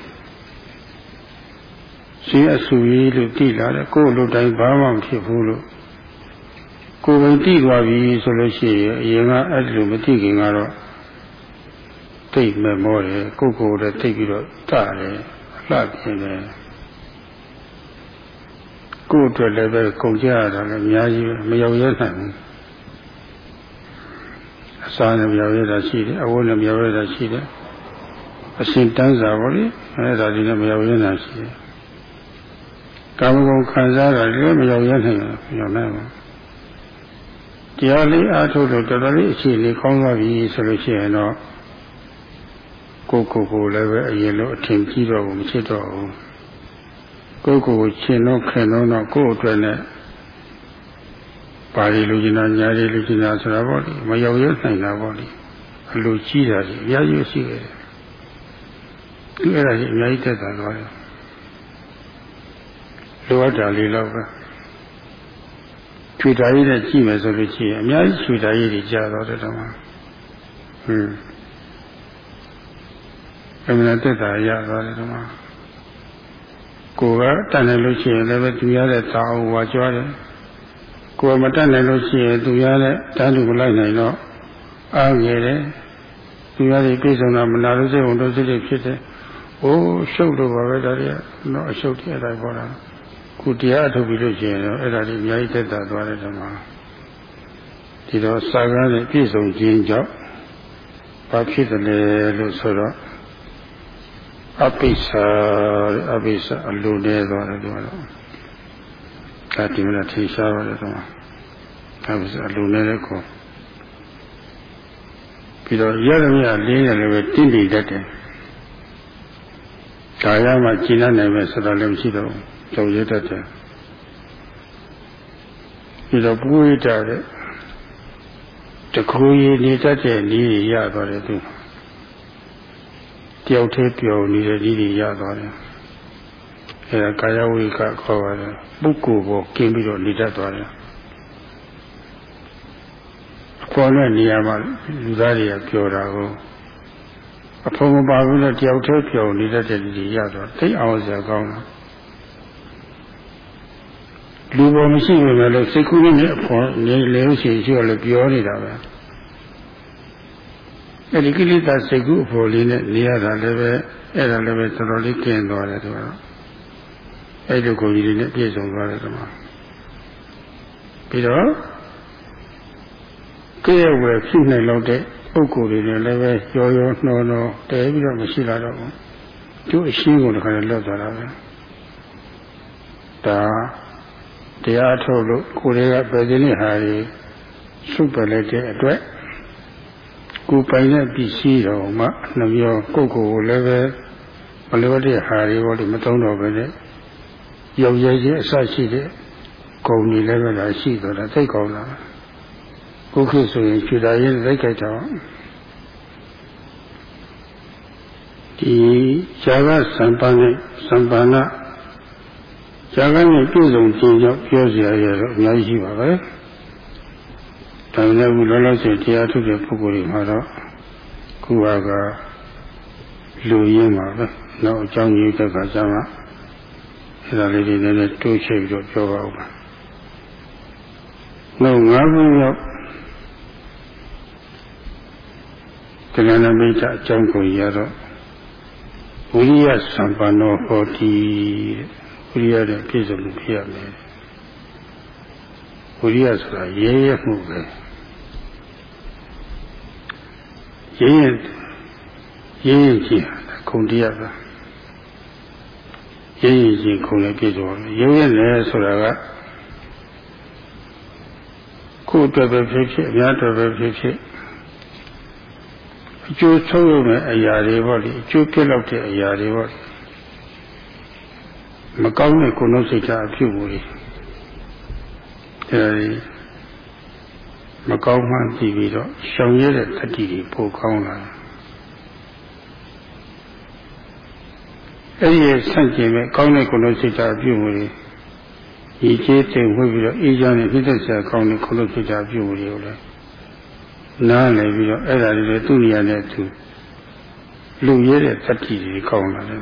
ရှိအဆူကြီးလို့တိလာတယ်ကိုယ်လိုတိုင်းဘာမှမဖြစ်ဘူးလို့ ကိုယ်ပိုင်တိသွားပြီဆိုလို့ရှိရင်အရင်ကအဲ့ဒီလိုမတိခင်ကတော့တိတ်မဲ့မောတယ်ကိုယ်ကိုယ်လည်းတိတ်ပြီးတော့တတယ်အလှပြင်းတယ်ကိုယ်အတွက်လည်းပဲကုန်ကြရတာလည်းအများကြီးပဲမရောက်ရနိုင်ဘူးအစာနဲ့မရောက်ရတာရှိတယ်အဝတ်နဲ့မရောက်ရတာရှိတယ်အရှင်တန်းစာပေါ့လေအဲ့ဒါဒီနဲ့မရောက်ရနိုင်ရှိတယ်ကာမဂုဏ်ခံစားတာလည်းမရောက်ရနိုင်ဘူးမရောက်နိုင်ဘူး တရားလေးအားထုတ်လို့တော်တော်လေးအခြေအနေကောင်းသွားပြီဆိုလို့ရှိရင်တော့ကိုကိုကိုလည်းပဲအရင်လိုအထင်ကြီးတော့ဘူးမဖြစ်တော့ဘူးကိုကိုကိုရှင်တော့ခင်တော့တော့ကို့အတွက်နဲ့ပါရီလူကျင်တာညာရီလူကျင်တာဆိုတာပေါ့လေမရောက်ရနိုင်တာပေါ့လေအလိုကြီးတာကြီးအများကြီးရှိတယ်ဒီအဲ့ဒါကြီးအများကြီးတက်တာတော့လိုအပ်တာလေးတော့ပဲ ချွေတာရည်နဲ့ကြည့်မယ်ဆိုလို့ရှိရင်အများကြီးချွေတာရည်တွေကြာတော့တယ်တော့ဟွန်းအမှန်တက်တာရသွားတယ်တော့ကိုယ်ကတန်တယ်လို့ရှိရင်လည်းသူရတဲ့တာအောင်ဝါကြွားတယ်ကိုယ်မတတ်နိုင်လို့ရှိရင်သူရတဲ့တန်းသူမလိုက်နိုင်တော့အားငယ်တယ်သူရတဲ့ပြည့်စုံတာမနာလို့စိတ်ဝင်တော့စိတ်ဖြစ်တယ်။အိုးရှုပ်လို့ပါပဲဒါတွေကတော့အရှုပ်တွေအတိုင်းပေါ်တာ။ ခုတရားထုတ်ပြီးလို့ရှိရင်တော့အဲ့ဒါကြီးအများကြီးတက်တာသွားတဲ့ဓမ္မဒီတော့စာကားနဲ့ပြည့်စုံခြင်းကြောင့်ဘာဖြစ်တယ်လဲလို့ဆိုတော့အပိစ္ဆာအပိစ္ဆာအလိုနေသွားတယ်သူကတော့ဒါဒီမလားထေရှားပါတယ်တော့အပိစ္ဆာအလိုနေတဲ့ကိုပြီးတော့ရရမြလေးတယ်လည်းပဲတင့်တည်တတ်တယ်ဒါရမှကျင့်နိုင်မယ်ဆိုတော့လည်းမရှိတော့ဘူး ကြောက်ရတတ်တယ်ပြီးတော့ပူဝိတာတဲ့တခိုးရည်နေတတ်တဲ့ဤရသွားတယ်သူတယောက်တည်းပြောနေတဲ့ဤရသွားတယ်အဲဒါကာယဝိကခေါ်ပါတယ်ပုဂ္ဂိုလ်ပေါ်ကျင်းပြီးတော့နေတတ်သွားတယ်အပေါ်နဲ့နေရာမှာလူသားတွေကပြောတာကိုအဖုံမပါဘူးနဲ့တယောက်တည်းပြောနေတတ်တဲ့ဤရသွားသိအောင်စရာကောင်းတာ လူပေါ်မရှိဘူးလည်းစိတ်ကူးနဲ့အဖော်နေလေလို့ရှိရင်ရှိရလည်းပြောနေတာပဲအဲဒီကိလေသာစိတ်ကူးအဖော်လေးနဲ့နေရတာလည်းပဲအဲ့ဒါလည်းပဲတော်တော်လေးကျင်သွားတယ်သူကတော့အဲ့ဒီကိုကြီးတွေနဲ့ပြည့်စုံသွားတယ်ဒီမှာပြီးတော့ကြည့်ရဝယ်ဖြစ်နေလို့တဲ့ပုဂ္ဂိုလ်တွေလည်းပဲရောရောနှောနှောတဲပြီးတော့မရှိလာတော့ဘူးကျိုးအရှင်းကိုတခါလည်းလွတ်သွားတာပဲဒါ တရားထုတ်လို့ကိုယ်တွေကပဲခြင်းနဲ့ဟာတွေစုပလိုက်တဲ့အတွက်ကိုယ်ပိုင်တဲ့ပစ္စည်းတော်မှနှမျောကိုယ့်ကိုယ်ကိုလည်းပဲမလိုတဲ့ဟာတွေဘောဒီမသုံးတော့ပဲနဲ့ရုပ်ရည်ချင်းအစရှိတဲ့ဂုံတွေလည်းပဲလာရှိတော့တာသိကောင်းတာခုခေတ်ဆိုရင်ခြေသားရင်းလိုက်ကြတော့ဒီဇာကစံပန်းနဲ့စံပန်းက ဇာကနဲ့ပြည့်စုံခြင်းကြောင့်ပြောစရာရတော့အများကြီးရှိပါပဲဒါပေမဲ့ဘုလောလောဆယ်တရားထုတ်တဲ့ပုဂ္ဂိုလ်တွေမှာတော့ခုဟာကလူရင်းပါပဲနောက်အကြောင်းကြီးတဲ့ခါကျမှအဲ့ဒါလေးတွေနည်းနည်းတိုးချဲ့ပြီးတော့ပြောပါဦးပါနောက်ငါးခုရောကလဏမိတ်အကြောင်းကိုရတော့ဝိရိယစံပန္နောဟောတိ ဝိရိယနဲ့ပြည့်စုံမှုဖြစ်ရမယ်ဝိရိယဆိုတာရဲရဲမှုပဲရဲရဲရဲရဲကြီးခုံတရားပဲရဲရဲကြီးခုံလည်းပြည့်စုံတယ်ရဲရဲလည်းဆိုတာကကိုယ်အတွက်ပဲဖြစ်ဖြစ်အများအတွက်ပဲဖြစ်ဖြစ်အကျိုးဆုံးရမယ့်အရာတွေပေါ့လေအကျိုးပြလောက်တဲ့အရာတွေပေါ့ မကောင်းတဲ့ကိုယ်နှုတ်စိတ်ဓာတ်အပြုမှုတွေအဲဒီမကောင်းမှကြည့်ပြီးတော့ရှောင်ရတဲ့တတိတွေပိုကောင်းလာတယ်အဲဒီဆန့်ကျင်မဲ့ကောင်းတဲ့ကိုယ်နှုတ်စိတ်ဓာတ်အပြုမှုတွေဒီကျေးသိဝှေ့ပြီးတော့အေးချမ်းတဲ့ပြည့်တဲ့ဆရာကောင်းတဲ့ကိုယ်နှုတ်စိတ်ဓာတ်အပြုမှုတွေကိုလည်းနားလည်ပြီးတော့အဲ့ဒါတွေလည်းသူ့နေရာနဲ့သူလူရဲတဲ့တတိတွေကောင်းလာတယ်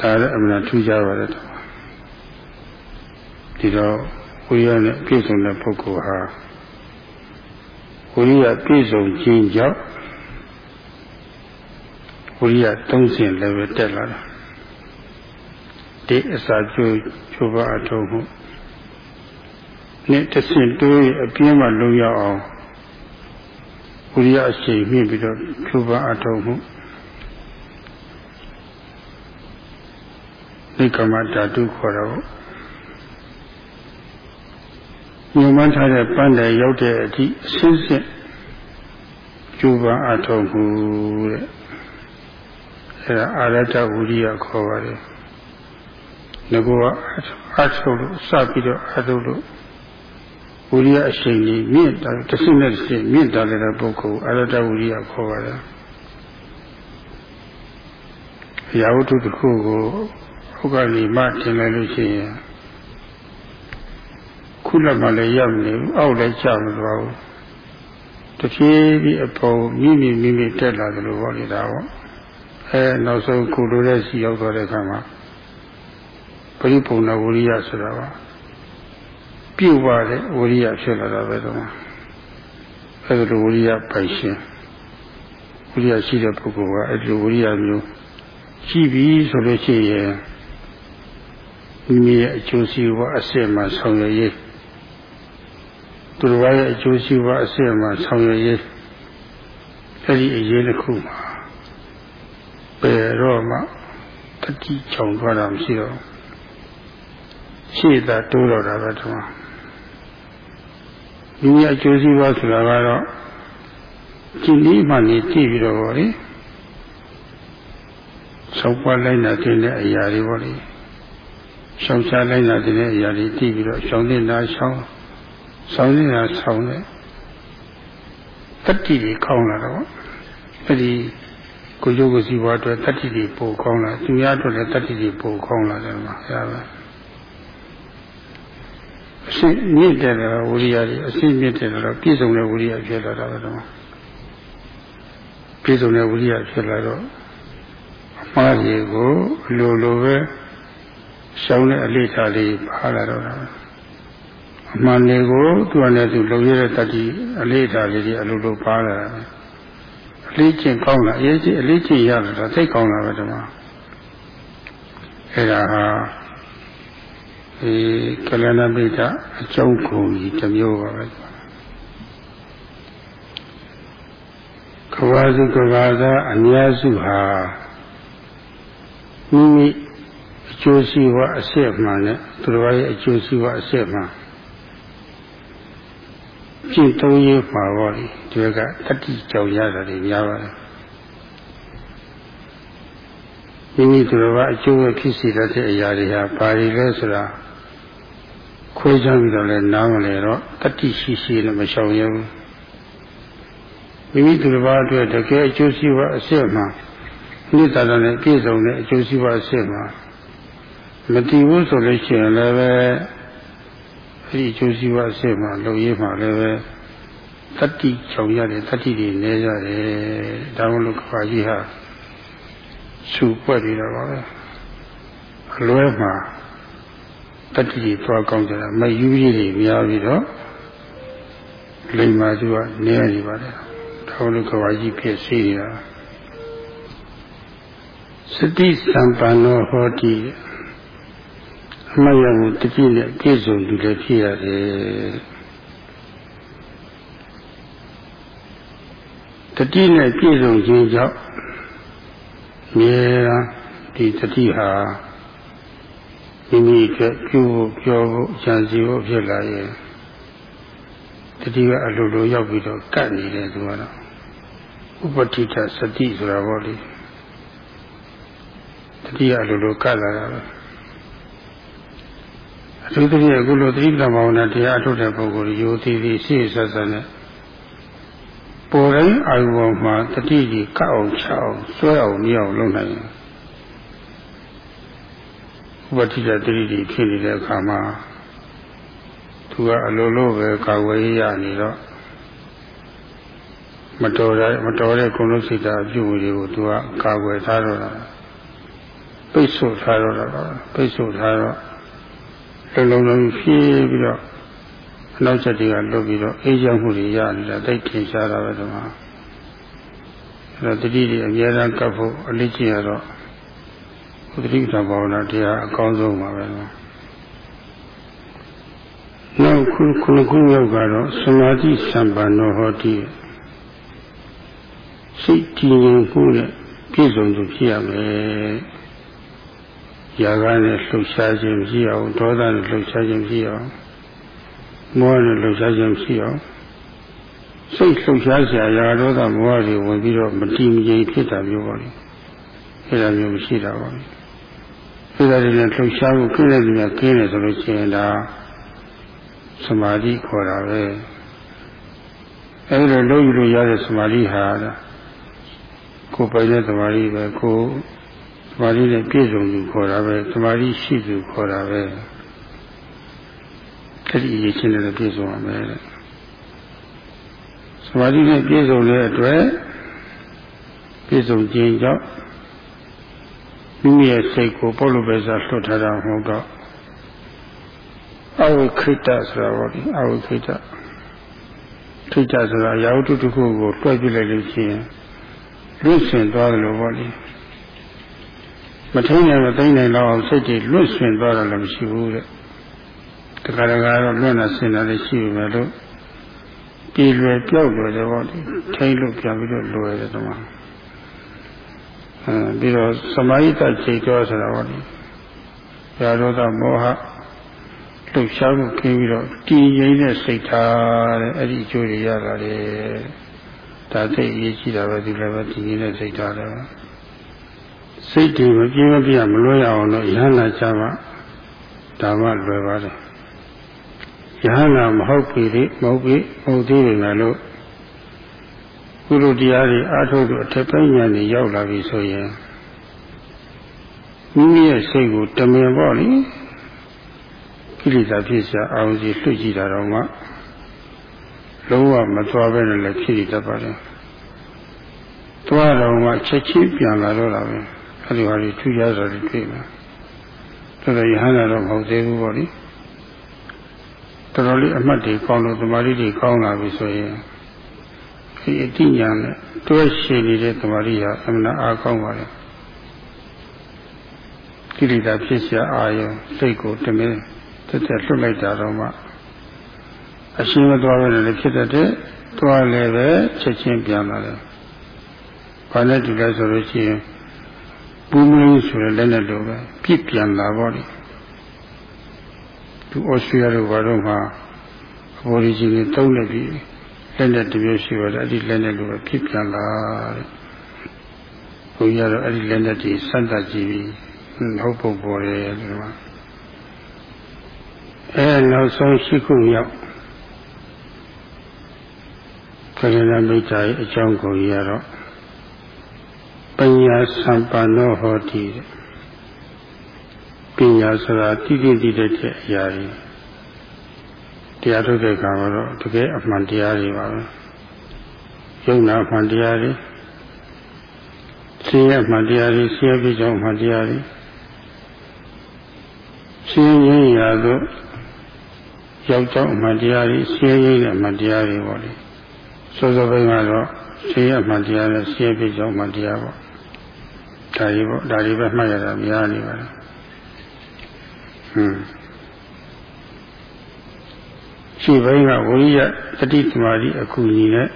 ဒါလည်းအမှန်ထူးခြားပါတယ်ဒီတော့ဝိရိယနဲ့ပြည့်စုံတဲ့ပုဂ္ဂိုလ်ဟာဝိရိယပြည့်စုံခြင်းကြောင့်ဝိရိယသုံးဆင့်လည်းပဲတက်လာတာဒီအစာကျိုးချိုးပါအထုံးမှုနဲ့တဆင့်တိုးအပြင်းမှလုံရအောင်ဝိရိယအရှိန်မြင့်ပြီးတော့ချိုးပါအထုံးမှု နိကမဓာတုခေါ်တော့ညွန်မှန်းထားတဲ့ပန်းတယ်ရောက်တဲ့အထိအစင်းစစ်ကျူပန်းအထောက်မှုတဲ့အဲဒါအာရတဝိရိယခေါ်ပါတယ်ငကောအထုတ်လို့စပြီးတော့အထုတ်လို့ဝိရိယအရှိန်ကြီးမြင့်တာတစ်စိနဲ့တစ်စိမြင့်တာလည်းပုဂ္ဂိုလ်အာရတဝိရိယခေါ်ပါတယ်ရာဝတ္ထုတစ်ခုကို ဥက္ကလီမတင်လိုက်လို့ရှိရင်ခုလက်မှလည်းရောက်နေဘူးအောက်လည်းကျမသွားဘူးတဖြည်းဖြည်းအပေါ်မိမိမိမိတက်လာတယ်လို့ဟောနေတာပေါ့အဲနောက်ဆုံးခုလိုတဲ့စီရောက်သွားတဲ့အခါမှာပရိပုံနာဝရိယဆိုတာပါပြုတ်ပါတဲ့ဝရိယဖြစ်လာတာပဲတော့အဲဒါလိုဝရိယပိုင်ရှင်ဝရိယရှိတဲ့ပုဂ္ဂိုလ်ကအဲဒီလိုဝရိယမျိုးရှိပြီဆိုလို့ရှိရင် မိမိရဲ့အကျိုးစီးပွားအစစ်မှဆောင်ရွက်ရေးသူတို့ရဲ့အကျိုးစီးပွားအစစ်မှဆောင်ရွက်ရေးအဲဒီအရေးတစ်ခုမှာပယ်တော့မှတတိချောင်သွားတာမရှိတော့ရှေ့သာတိုးတော့တာပဲဒီမှာမိမိအကျိုးစီးပွားဆိုတာကတော့ကြည်လေးမှနေကြည့်ပြီးတော့ဗောလေဆောက်ပွားလိုက်တာတဲ့အရာတွေဗောလေ ရှောင်ရှားလိုက်တာတဲ့အရာတွေကြည့်ပြီးတော့ရှောင်နေတာရှောင်ဆောင်းနေတာဆောင်းတယ်တတိတွေကောင်းလာတော့အဲ့ဒီကိုကျိုးကိုစီပွားအတွက်တတိတွေပိုကောင်းလာသူများအတွက်လည်းတတိတွေပိုကောင်းလာတယ်မှာဆရာကအရှင်းမြင့်တယ်တော့ဝိရိယတွေအရှင်းမြင့်တယ်တော့ပြည့်စုံတဲ့ဝိရိယဖြစ်လာတာပဲတော့ပြည့်စုံတဲ့ဝိရိယဖြစ်လာတော့အမှားတွေကိုအလိုလိုပဲ ရှောင်းတဲ့အလေးထားလေးပါလာတော့တာအမှန်တွေကိုသူကလည်းသူလုံရတဲ့တတိအလေးထားလေးတွေအလိုလိုပါလာတာအလေးကျင့်ကောင်းလာအရေးကြီးအလေးကျင့်ရတာတော့သိကောင်းလာပဲဒီမှာအဲဒါဟာဒီကလနာမိတ်အကျုံးခုံကြီးတစ်မျိုးပါပဲကဘာစုကဘာသာအများစုဟာမိမိအ ကျိုးစီးပွားအစစ်မှန်နဲ့သူတော်ရဲ့အကျိုးစီးပွားအစစ်မှန်ကျင့်သုံးရေးမှာပေါ့ဒီကတတိကြောင်ရတာတွေများပါတယ်မိမိသူတော်ကအကျိုးဖြစ်စေတဲ့အရာတွေဟာဘာတွေလဲဆိုတာခွဲခြားပြီးတော့လည်းနားမလဲတော့တတိရှိရှိနဲ့မရှောင်ရဘူးမိမိသူတစ်ပါးအတွက်တကယ်အကျိုးရှိပါအစစ်မှနိတ္တရနဲ့ပြည့်စုံတဲ့အကျိုးရှိပါအစစ်မှ မတည်ဘူးဆိုလို့ရှိရင်လည်းပဲအဲဒီအကျိုးရှိပါအစစ်မှလုံရေးမှလည်းပဲတတိချောင်ရတယ်တတိတွေနေရတယ်ဒါမှမဟုတ်ခါကြီးဟာရှုပွက်နေတာပါပဲအလွဲမှာတတိကြီးသွားကောင်းကြတာမယူကြီးတွေများပြီးတော့လိမ္မာစုကနေနေပါတယ်ထောင်းလို့ကဘာကြီးဖြစ်စီနေတာစတိစံပန်သောဟောတိ အမယံတတိနဲ့ပြည့်စုံသူလည်းဖြစ်ရတယ်တတိနဲ့ပြည့်စုံခြင်းကြောင့်မြေဒီတတိဟာမိမိအတွက်ပြုဖို့ပြောဖို့ဉာဏ်စီဖို့ဖြစ်လာရင်တတိကအလိုလိုရောက်ပြီးတော့ကတ်နေတယ်သူကတော့ဥပတိတစတိဆိုတာပေါ့လေတတိကအလိုလိုကတ်လာတာပဲ အထူးသဖြင့်အခုလိုသတိပ္ပံဘာဝနာတရားအထုတ်တဲ့ပုဂ္ဂိုလ်ရိုသေသေးစိတ်ဆက်ဆက်နဲ့ပေါ်တိုင်းအာယုံမှာတတိကြီးကတ်အောင်ချအောင်ဆွဲအောင်မြအောင်လုပ်နိုင်ရင်ဥပတိတတိတိဖြစ်နေတဲ့အခါမှာသူကအလိုလိုပဲကာဝေးရနေတော့မတော်တဲ့မတော်တဲ့ကုလုံးစိတ်ဓာတ်အပြုအမူတွေကိုသူကကာကွယ်ထားတော့တာပိတ်ဆို့ထားတော့တာပိတ်ဆို့ထားတော့ လုံးလုံးလုံးဖြည်းပြီးတော့အနောက်ချက်တွေကလွတ်ပြီးတော့အေးချမ်းမှုတွေရနေတာတိတ်ထင်ရှားတာပဲဒီမှာအဲတော့တတိတွေအများအားကပ်ဖို့အလေးကျင့်ရတော့သတိပဋ္ဌာန်ဘာဝနာတရားအကောင်းဆုံးပါပဲနော်နောက်ခုခုခုရောက်ကတော့သမာဓိစံပန်တော်ဟောတိစိတ်ကြည်ငြိမ်မှုနဲ့ပြည့်စုံသူဖြစ်ရမယ်။ ຢာကနဲ့လှုပ်ရှားခြင်းမရှိအောင်ဒေါသနဲ့လှုပ်ရှားခြင်းမရှိအောင်မောဟနဲ့လှုပ်ရှားခြင်းမရှိအောင်စိတ်လှုပ်ရှားစရာຢာဒေါသမောဟတွေဝင်ပြီးတော့မတည်မငြိမ်ဖြစ်တာမျိုးပါလေ။အဲဒါမျိုးမရှိတာပါဘူး။စိတ်ဓာတ်တွေနဲ့လှုပ်ရှားမှုခင်းတဲ့သူများခင်းတယ်ဆိုလို့ရှိရင်ဒါသမာဓိခေါ်တာပဲအဲဒီလိုလုံးယူလို့ရတဲ့သမာဓိဟာကိုယ်ပိုင်တဲ့သမာဓိပဲကိုယ်သ မာဓိနဲ့ပြည့်စုံသူခေါ်တာပဲသမာဓိရှိသူခေါ်တာပဲအဲ့ဒီအရေးချင်းနဲ့ပြည့်စုံရမယ်တဲ့သမာဓိနဲ့ပြည့်စုံတဲ့အတွက်ပြည့်စုံခြင်းကြောင့်မိမိရဲ့စိတ်ကိုပုလို့ပဲစားလွတ်ထားတာမဟုတ်တော့အဝိခိတဆိုတာပေါ့ဒီအဝိခိတခိတဆိုတာရာဟုတုတစ်ခုကိုတွဲပြလိုက်လို့ရှိရင်လွတ်ဆွင်သွားတယ်လို့ပေါ့ဒီ မထိန်နိုင်မသိနိုင်တော့စိတ်တွေလွတ်ဆွင်သွားတယ်လည်းမရှိဘူးတဲ့တခါတခါတော့လွတ်နေဆင်တာလည်းရှိပြီလို့ပြည်လွယ်ပြောက်လွယ်တယ်ပေါ့ဒီထိန်လို့ပြန်ပြီးတော့လွယ်တယ်တမန်အဲပြီးတော့သမာဟိတချိန်တော်ဆိုတာဟောဒီရာဇောသမောဟလှုပ်ရှားမှုခင်းပြီးတော့တည်ငြိမ်တဲ့စိတ်ထားတဲ့အဲ့ဒီအကျိုးတွေရတာလေဒါသိအရေးကြီးတာပဲဒီလည်းပဲတည်ငြိမ်တဲ့စိတ်ထားတယ် စိတ်တွေမပြေမပြမလွှဲရအောင်လို့ရဟန္တာချမှဒါမှလွယ်ပါတယ်ယဟနာမဟုတ်ပြီလေမဟုတ်ပြီမဟုတ်သေးတယ်လို့ကုလိုတရားတွေအားထုတ်လို့အထက်ပိုင်းညာနေရောက်လာပြီဆိုရင်မိမိရဲ့စိတ်ကိုတမင်ပေါ့လေကိလေသာဖြစ်စရာအောင်စီလွှတ်ကြည့်တာတော့မှလုံးဝမသွားပဲနဲ့လည်းဖြစ်နေတတ်ပါတယ်။သွားတော့မှချက်ချင်းပြန်လာတော့တာပဲ။ အဲ့ဒီဟာတွေထူးခြားစွာတွေ့မယ်တော်တော်ယဟန်တော့မဟုတ်သေးဘူးပေါ့လေတော်တော်လေးအမှတ်တွေကောင်းလို့သမာဓိတွေကောင်းလာပြီဆိုရင်ဒီအတိညာနဲ့တွဲရှိနေတဲ့သမာဓိဟာအမှန်အားကောင်းပါလေကိလေသာဖြစ်ရှာအာယုံစိတ်ကိုတမင်းတက်တက်လွတ်လိုက်တာတော့မှအရှင်းမသွားဘဲနဲ့ဖြစ်တတ်တဲ့သွားလည်းပဲချက်ချင်းပြန်လာတယ်။ဘာနဲ့တူလဲဆိုလို့ရှိရင် ပူးမင်းဆိုတဲ့လက်နဲ့လိုပဲပြစ်ပြန်လာပေါ့လေ။သူဩစတြေးလျတို့ဘာတော့မှအဘော်ရီဂျင်တွေတုံးနေပြီလက်နဲ့တမျိုးရှိတော့အဲ့ဒီလက်နဲ့လိုပဲပြစ်ပြန်လာတဲ့။ဘုရားတော့အဲ့ဒီလက်နဲ့ဒီစမ်းသပ်ကြည့်ပြီးဟုတ်ပုံပေါ်တယ်ဒီမှာအဲနောက်ဆုံးရှိခုမြောက်ကလနာမိတ်တာရဲ့အကြောင်းကိုရတော့ ပညာစံပန်သောဟောတိပညာဆိုတာတိတိတိတဲ့အရာကြီးတရားထုတ်တဲ့အခါမှာတော့တကယ်အမှန်တရားတွေပါပဲယုံနာအမှန်တရားတွေဆင်းရဲအမှန်တရားတွေဆင်းရဲပြကြောင်းအမှန်တရားတွေဆင်းရဲရာသို့ရောက်ကြောင်းအမှန်တရားတွေဆင်းရဲတဲ့အမှန်တရားတွေပေါ့လေစောစောပိုင်းကတော့ဆင်းရဲအမှန်တရားနဲ့ဆင်းရဲပြကြောင်းအမှန်တရားပေါ့ ဒါကြီးပေါ့ဒါကြီးပဲမှတ်ရတာများနေပါလားဟွန်းရှိဘိန်းကဝိရိယတတိသမာဓိအကူညီနဲ့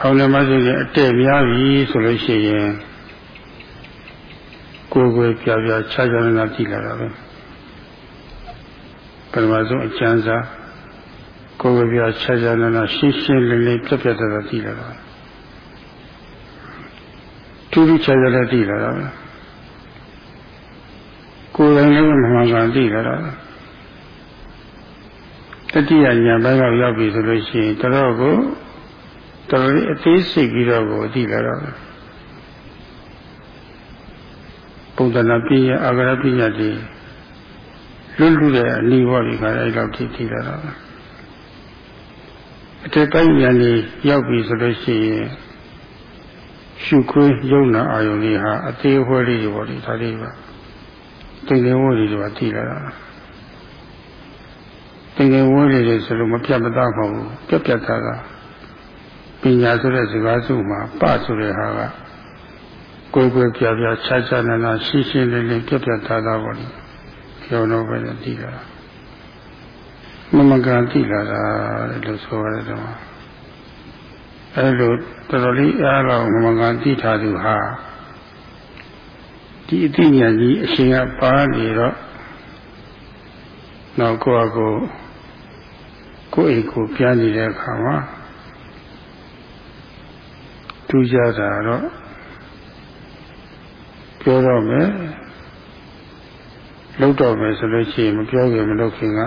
အောင်လည်းမဆိုရင်အတဲ့များပြီဆိုလို့ရှိရင်ကိုယ်ကိုယ်ပြပြခြားခြားနာသိလာတာပဲပထမဆုံးအကျဉ်းစားကိုယ်ကိုယ်ပြခြားခြားနာရှင်းရှင်းလင်းလင်းပြပြတတ်တာသိလာတာ တူတူခြားခြားလည်းသိလာတာပဲကိုယ်တိုင်လည်းမမှန်ကန်သိလာတာတတိယညာဘက်ရောက်ရောက်ပြီဆိုလို့ရှိရင်တတော့ကိုတော်တော်လေးအသေးစိတ်ပြီးတော့ကိုသိလာတော့ပုံသဏ္ဍာန်ပြည့်ရအာဂရပညာတွေလွတ်လွတ်တဲ့အနိဘောဒီခါအဲ့လောက်ထိထိလာတော့အထက်ပိုင်းဉာဏ်ကြီးရောက်ပြီဆိုလို့ရှိရင် ရှုခွေးယုံနာအာယုန်လေးဟာအသေးအဖွဲလေးတွေပေါ့ဒီဒါလေးပါတိမ်ငယ်ဝဲလေးတွေကထိလာတာတိမ်ငယ်ဝဲလေးဆိုလို့မပြတ်မသားမဟုတ်ဘူးပြတ်ပြတ်သားသားပညာဆိုတဲ့စကားစုမှာပဆိုတဲ့ဟာကကိုယ်ကိုယ်ပြပြခြားခြားနာနာရှင်းရှင်းလင်းလင်းပြပြသားသားပေါ့လေပြောတော့ပဲသိတာမမကန်သိလာတာလို့ဆိုရတယ်တော့ အဲလိုတော်တော်လေးအားလောက်မမကန်သိထားသူဟာဒီအသိဉာဏ်ကြီးအရှင်ကပါနေတော့နောက်ကိုယ့်အကိုကိုယ့်အိမ်ကိုပြန်နေတဲ့အခါမှာထူးခြားတာတော့ပြောတော့မယ်လောက်တော့မယ်ဆိုလို့ရှိရင်မပြောခင်မလုပ်ခင်က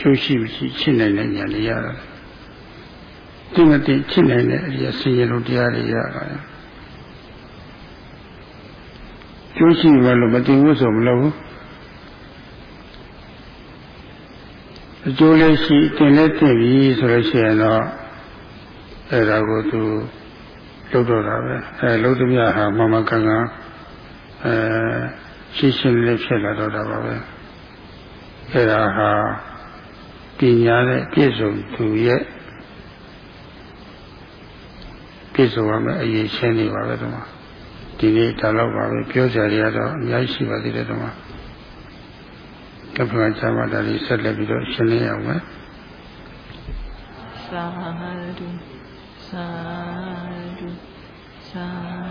ကျိုးရှိမရှိချစ်နိုင်တဲ့ဉာဏ်လေးရတာ ဒီမတိချစ်နိုင်တဲ့အရာဆင်ရလို့တရားတွေရတာကျိုးရှိမှလို့မသိဘူးဆိုမလို့ဘူးအကျိုးလေးရှိတင်လက်တင်ပြီဆိုလို့ရှိရင်တော့အဲ့ဒါကိုသူလုပ်တော့တာပဲအဲလုံးသမျှဟာမမကန်ကန်အဲရှင်းရှင်းလေးဖြစ်လာတော့တာပါပဲအဲဒါဟာပညာနဲ့ပြည့်စုံသူရဲ့ ပြည့်စုံရမယ့်အရေးရှင်းနေပါပဲဒီမှာဒီနေ့ဒါတော့ပါပဲပြောကြရတော့အများကြီးရှိပါသေးတယ်ဒီမှာကပ္ပကချာမတာလေးဆက်လက်ပြီးတော့ရှင်းနေအောင်မယ်သာဓုသာဓုသာ